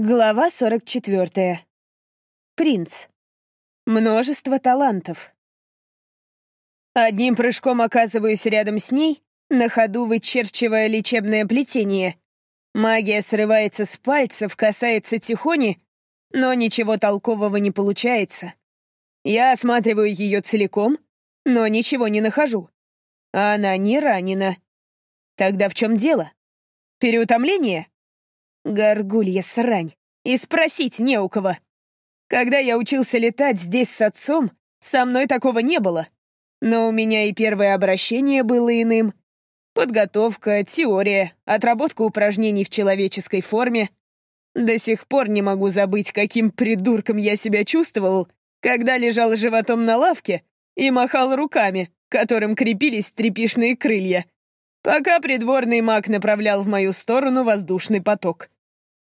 Глава 44. Принц. Множество талантов. Одним прыжком оказываюсь рядом с ней, на ходу вычерчивая лечебное плетение. Магия срывается с пальцев, касается тихони, но ничего толкового не получается. Я осматриваю ее целиком, но ничего не нахожу. Она не ранена. Тогда в чем дело? Переутомление? Горгулья срань. И спросить не у кого. Когда я учился летать здесь с отцом, со мной такого не было. Но у меня и первое обращение было иным. Подготовка, теория, отработка упражнений в человеческой форме. До сих пор не могу забыть, каким придурком я себя чувствовал, когда лежал животом на лавке и махал руками, которым крепились трепишные крылья, пока придворный маг направлял в мою сторону воздушный поток.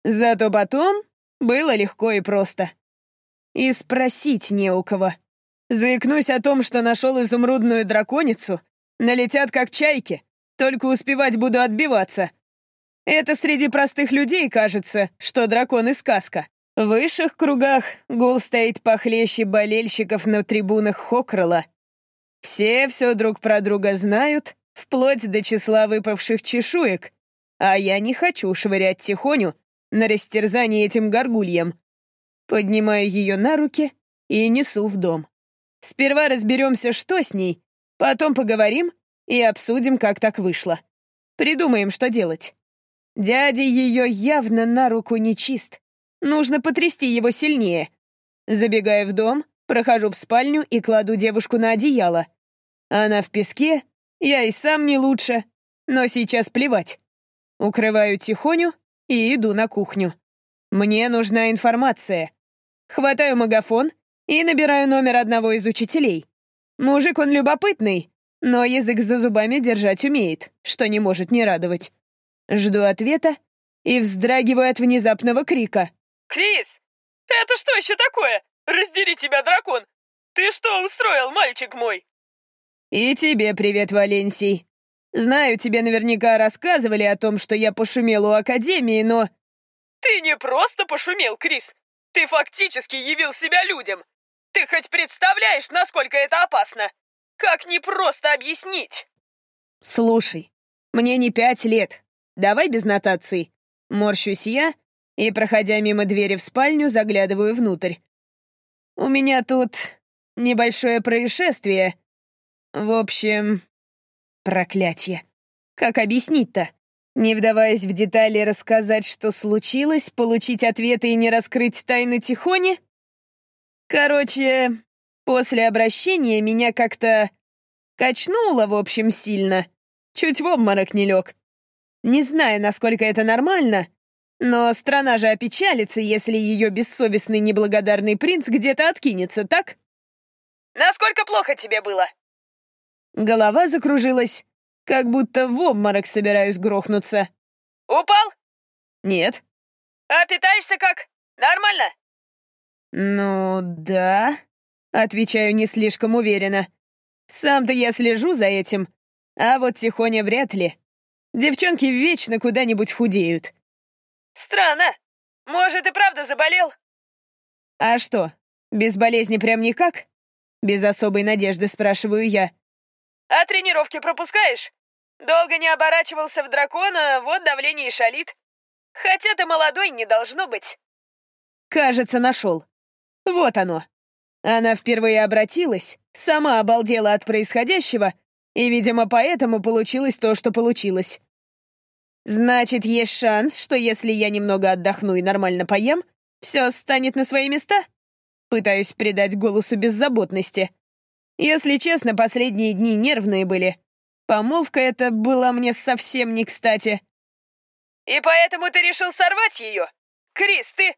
Зато потом было легко и просто. И спросить не у кого. Заикнусь о том, что нашел изумрудную драконицу, налетят как чайки, только успевать буду отбиваться. Это среди простых людей кажется, что дракон и сказка. В высших кругах гул стоит похлеще болельщиков на трибунах Хокрола. Все все друг про друга знают, вплоть до числа выпавших чешуек, а я не хочу швырять тихоню на растерзание этим горгульям. Поднимаю ее на руки и несу в дом. Сперва разберемся, что с ней, потом поговорим и обсудим, как так вышло. Придумаем, что делать. Дядя ее явно на руку не чист. Нужно потрясти его сильнее. Забегая в дом, прохожу в спальню и кладу девушку на одеяло. Она в песке, я и сам не лучше, но сейчас плевать. Укрываю тихоню и иду на кухню. Мне нужна информация. Хватаю магафон и набираю номер одного из учителей. Мужик он любопытный, но язык за зубами держать умеет, что не может не радовать. Жду ответа и вздрагиваю от внезапного крика. «Крис, это что еще такое? Раздери тебя, дракон! Ты что устроил, мальчик мой?» «И тебе привет, Валенсий. Знаю, тебе наверняка рассказывали о том, что я пошумел у Академии, но...» «Ты не просто пошумел, Крис! Ты фактически явил себя людям! Ты хоть представляешь, насколько это опасно? Как непросто объяснить?» «Слушай, мне не пять лет. Давай без нотаций». Морщусь я и, проходя мимо двери в спальню, заглядываю внутрь. «У меня тут небольшое происшествие. В общем, Проклятье. Как объяснить-то? Не вдаваясь в детали рассказать, что случилось, получить ответы и не раскрыть тайну Тихони? Короче, после обращения меня как-то качнуло, в общем, сильно. Чуть в обморок не лег. Не знаю, насколько это нормально, но страна же опечалится, если ее бессовестный неблагодарный принц где-то откинется, так? Насколько плохо тебе было? Голова закружилась, как будто в обморок собираюсь грохнуться. «Упал?» «Нет». «А питаешься как? Нормально?» «Ну, да», — отвечаю не слишком уверенно. «Сам-то я слежу за этим, а вот Тихоня вряд ли. Девчонки вечно куда-нибудь худеют». «Странно. Может, и правда заболел?» «А что, без болезни прям никак?» Без особой надежды спрашиваю я. А тренировки пропускаешь? Долго не оборачивался в дракона, вот давление и шалит. Хотя ты молодой, не должно быть. Кажется, нашел. Вот оно. Она впервые обратилась, сама обалдела от происходящего, и, видимо, поэтому получилось то, что получилось. Значит, есть шанс, что если я немного отдохну и нормально поем, все станет на свои места? Пытаюсь придать голосу беззаботности. Если честно, последние дни нервные были. Помолвка эта была мне совсем не кстати. И поэтому ты решил сорвать ее? Крис, ты...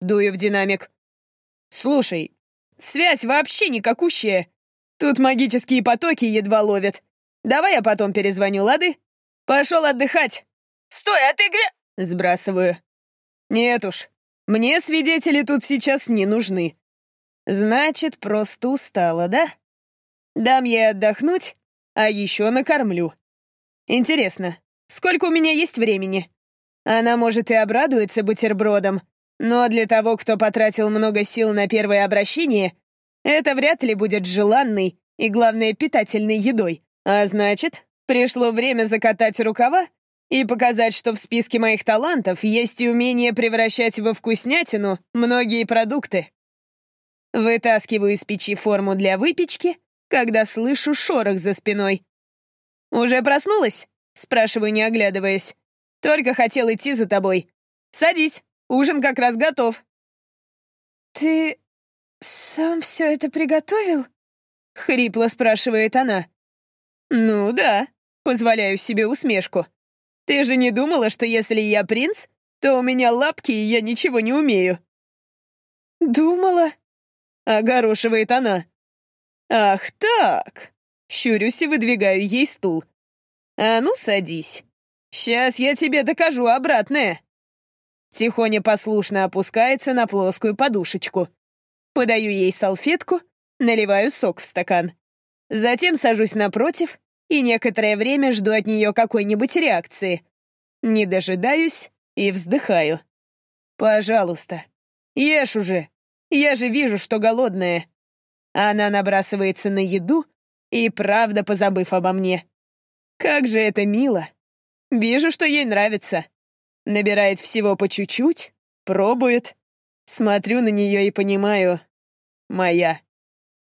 Дую в динамик. Слушай, связь вообще никакущая. Тут магические потоки едва ловят. Давай я потом перезвоню, лады? Пошел отдыхать. Стой, а ты где? Сбрасываю. Нет уж, мне свидетели тут сейчас не нужны. Значит, просто устала, да? Дам ей отдохнуть, а еще накормлю. Интересно, сколько у меня есть времени? Она, может, и обрадуется бутербродом, но для того, кто потратил много сил на первое обращение, это вряд ли будет желанной и, главное, питательной едой. А значит, пришло время закатать рукава и показать, что в списке моих талантов есть и умение превращать во вкуснятину многие продукты. Вытаскиваю из печи форму для выпечки, когда слышу шорох за спиной. «Уже проснулась?» — спрашиваю, не оглядываясь. «Только хотел идти за тобой. Садись, ужин как раз готов». «Ты сам все это приготовил?» — хрипло спрашивает она. «Ну да», — позволяю себе усмешку. «Ты же не думала, что если я принц, то у меня лапки, и я ничего не умею?» «Думала», — огорошивает она. «Ах так!» — щурюсь и выдвигаю ей стул. «А ну, садись. Сейчас я тебе докажу обратное». Тихоня послушно опускается на плоскую подушечку. Подаю ей салфетку, наливаю сок в стакан. Затем сажусь напротив и некоторое время жду от нее какой-нибудь реакции. Не дожидаюсь и вздыхаю. «Пожалуйста, ешь уже. Я же вижу, что голодная». Она набрасывается на еду и правда позабыв обо мне. Как же это мило. Вижу, что ей нравится. Набирает всего по чуть-чуть, пробует. Смотрю на нее и понимаю. Моя.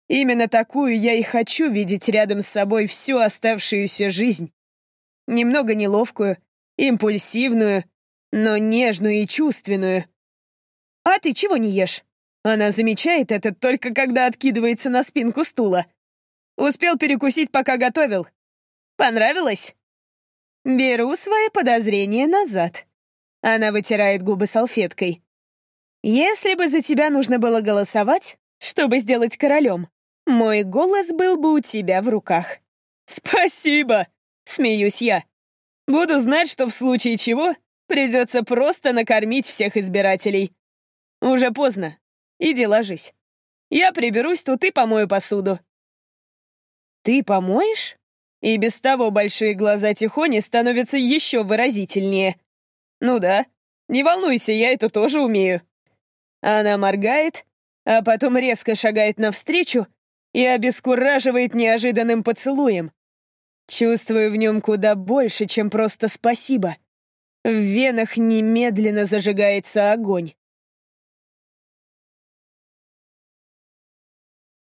Именно такую я и хочу видеть рядом с собой всю оставшуюся жизнь. Немного неловкую, импульсивную, но нежную и чувственную. «А ты чего не ешь?» Она замечает это только когда откидывается на спинку стула. Успел перекусить, пока готовил. Понравилось? Беру свои подозрения назад. Она вытирает губы салфеткой. Если бы за тебя нужно было голосовать, чтобы сделать королем, мой голос был бы у тебя в руках. «Спасибо!» — смеюсь я. «Буду знать, что в случае чего придется просто накормить всех избирателей. Уже поздно. Иди ложись. Я приберусь тут и помою посуду». «Ты помоешь?» И без того большие глаза Тихони становятся еще выразительнее. «Ну да, не волнуйся, я это тоже умею». Она моргает, а потом резко шагает навстречу и обескураживает неожиданным поцелуем. Чувствую в нем куда больше, чем просто спасибо. В венах немедленно зажигается огонь.